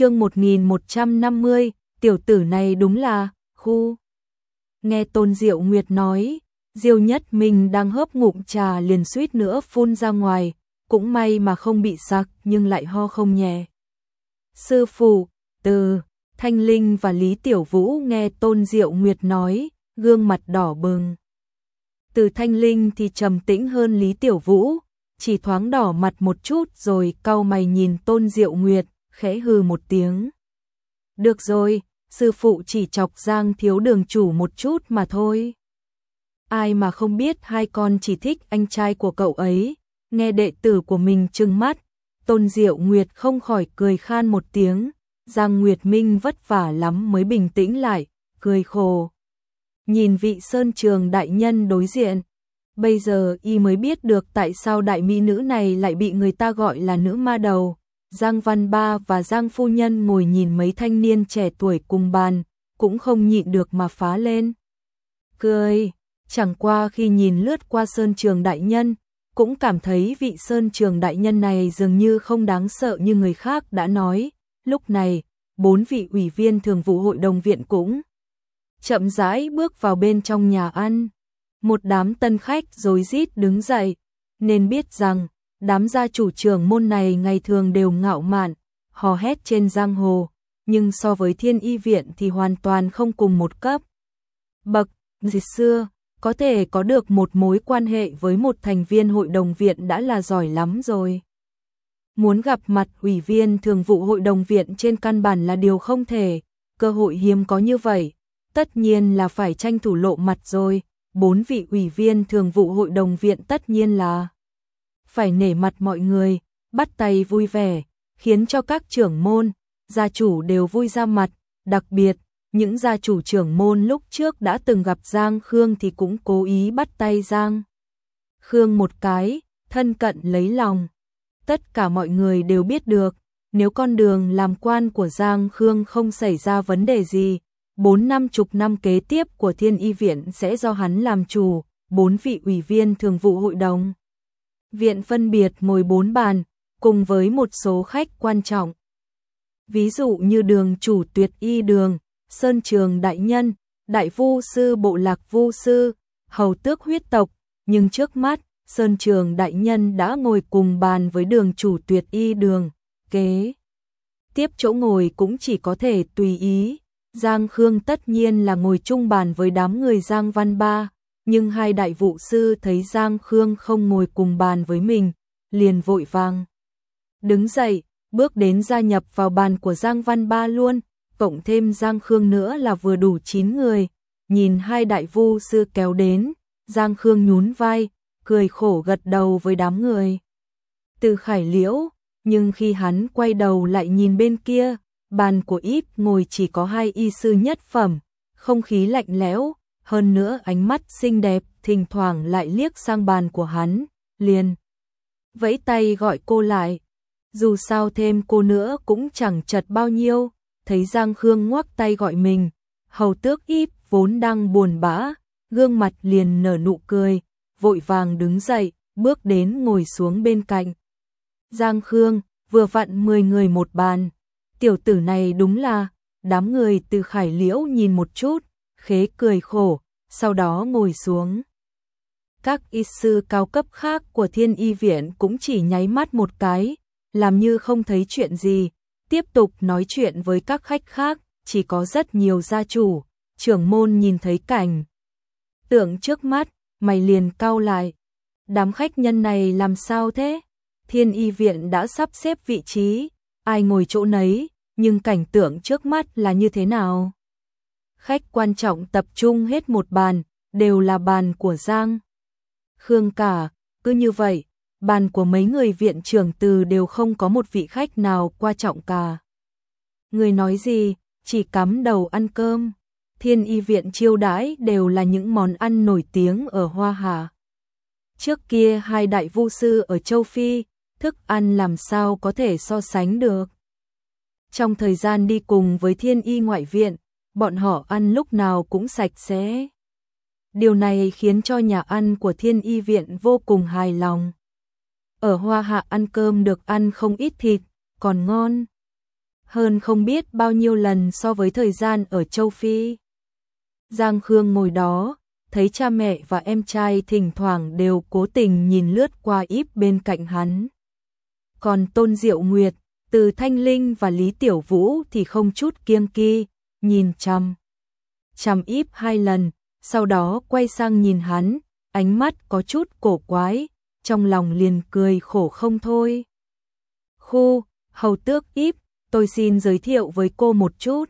chương 1150, tiểu tử này đúng là, khu. Nghe Tôn Diệu Nguyệt nói, Diêu Nhất mình đang hớp ngụm trà liền suýt nữa phun ra ngoài, cũng may mà không bị sặc nhưng lại ho không nhẹ. Sư phụ, từ, Thanh Linh và Lý Tiểu Vũ nghe Tôn Diệu Nguyệt nói, gương mặt đỏ bừng. Từ Thanh Linh thì trầm tĩnh hơn Lý Tiểu Vũ, chỉ thoáng đỏ mặt một chút rồi cau mày nhìn Tôn Diệu Nguyệt, khẽ hừ một tiếng. Được rồi, sư phụ chỉ chọc Giang thiếu đường chủ một chút mà thôi. Ai mà không biết hai con chỉ thích anh trai của cậu ấy, nghe đệ tử của mình trừng mắt, Tôn Diệu Nguyệt không khỏi cười khan một tiếng, Giang Nguyệt Minh vất vả lắm mới bình tĩnh lại, cười khổ. Nhìn vị sơn trường đại nhân đối diện, bây giờ y mới biết được tại sao đại mỹ nữ này lại bị người ta gọi là nữ ma đầu. Giang Văn Ba và Giang Phu Nhân ngồi nhìn mấy thanh niên trẻ tuổi cùng bàn, cũng không nhịn được mà phá lên. Cười, chẳng qua khi nhìn lướt qua Sơn Trường Đại Nhân, cũng cảm thấy vị Sơn Trường Đại Nhân này dường như không đáng sợ như người khác đã nói. Lúc này, bốn vị ủy viên thường vụ hội đồng viện cũng chậm rãi bước vào bên trong nhà ăn. Một đám tân khách rối rít đứng dậy, nên biết rằng đám gia chủ trưởng môn này ngày thường đều ngạo mạn, hò hét trên giang hồ, nhưng so với thiên y viện thì hoàn toàn không cùng một cấp. Bậc, dịch xưa, có thể có được một mối quan hệ với một thành viên hội đồng viện đã là giỏi lắm rồi. Muốn gặp mặt ủy viên thường vụ hội đồng viện trên căn bản là điều không thể, cơ hội hiếm có như vậy, tất nhiên là phải tranh thủ lộ mặt rồi, bốn vị ủy viên thường vụ hội đồng viện tất nhiên là phải nể mặt mọi người, bắt tay vui vẻ, khiến cho các trưởng môn, gia chủ đều vui ra mặt, đặc biệt, những gia chủ trưởng môn lúc trước đã từng gặp Giang Khương thì cũng cố ý bắt tay Giang. Khương một cái, thân cận lấy lòng. Tất cả mọi người đều biết được, nếu con đường làm quan của Giang Khương không xảy ra vấn đề gì, bốn năm chục năm kế tiếp của Thiên Y Viện sẽ do hắn làm chủ, bốn vị ủy viên thường vụ hội đồng. Viện phân biệt ngồi bốn bàn, cùng với một số khách quan trọng. Ví dụ như đường chủ tuyệt y đường, sơn trường đại nhân, đại vu sư bộ lạc vu sư, hầu tước huyết tộc, nhưng trước mắt, sơn trường đại nhân đã ngồi cùng bàn với đường chủ tuyệt y đường, kế. Tiếp chỗ ngồi cũng chỉ có thể tùy ý, Giang Khương tất nhiên là ngồi chung bàn với đám người Giang Văn Ba, nhưng hai đại vụ sư thấy Giang Khương không ngồi cùng bàn với mình, liền vội vàng. Đứng dậy, bước đến gia nhập vào bàn của Giang Văn Ba luôn, cộng thêm Giang Khương nữa là vừa đủ 9 người. Nhìn hai đại vu sư kéo đến, Giang Khương nhún vai, cười khổ gật đầu với đám người. Từ khải liễu, nhưng khi hắn quay đầu lại nhìn bên kia, bàn của íp ngồi chỉ có hai y sư nhất phẩm, không khí lạnh lẽo, hơn nữa ánh mắt xinh đẹp, thỉnh thoảng lại liếc sang bàn của hắn, liền. Vẫy tay gọi cô lại, dù sao thêm cô nữa cũng chẳng chật bao nhiêu, thấy Giang Khương ngoắc tay gọi mình, hầu tước íp vốn đang buồn bã, gương mặt liền nở nụ cười, vội vàng đứng dậy, bước đến ngồi xuống bên cạnh. Giang Khương, vừa vặn 10 người một bàn, tiểu tử này đúng là, đám người từ khải liễu nhìn một chút, khế cười khổ, sau đó ngồi xuống. Các y sư cao cấp khác của thiên y viện cũng chỉ nháy mắt một cái, làm như không thấy chuyện gì, tiếp tục nói chuyện với các khách khác, chỉ có rất nhiều gia chủ, trưởng môn nhìn thấy cảnh. Tưởng trước mắt, mày liền cau lại. Đám khách nhân này làm sao thế? Thiên y viện đã sắp xếp vị trí, ai ngồi chỗ nấy, nhưng cảnh tượng trước mắt là như thế nào? Khách quan trọng tập trung hết một bàn, đều là bàn của Giang. Khương cả, cứ như vậy, bàn của mấy người viện trưởng từ đều không có một vị khách nào quan trọng cả. Người nói gì, chỉ cắm đầu ăn cơm. Thiên y viện chiêu đãi đều là những món ăn nổi tiếng ở Hoa Hà. Trước kia hai đại vu sư ở châu Phi, thức ăn làm sao có thể so sánh được. Trong thời gian đi cùng với thiên y ngoại viện, bọn họ ăn lúc nào cũng sạch sẽ. Điều này khiến cho nhà ăn của thiên y viện vô cùng hài lòng. Ở Hoa Hạ ăn cơm được ăn không ít thịt, còn ngon. hơn không biết bao nhiêu lần so với thời gian ở châu Phi. Giang Khương ngồi đó, thấy cha mẹ và em trai thỉnh thoảng đều cố tình nhìn lướt qua íp bên cạnh hắn. Còn Tôn Diệu Nguyệt, từ Thanh Linh và Lý Tiểu Vũ thì không chút kiêng kỳ, nhìn chăm. Chăm íp hai lần, sau đó quay sang nhìn hắn, ánh mắt có chút cổ quái, trong lòng liền cười khổ không thôi. Khu, hầu tước íp, tôi xin giới thiệu với cô một chút.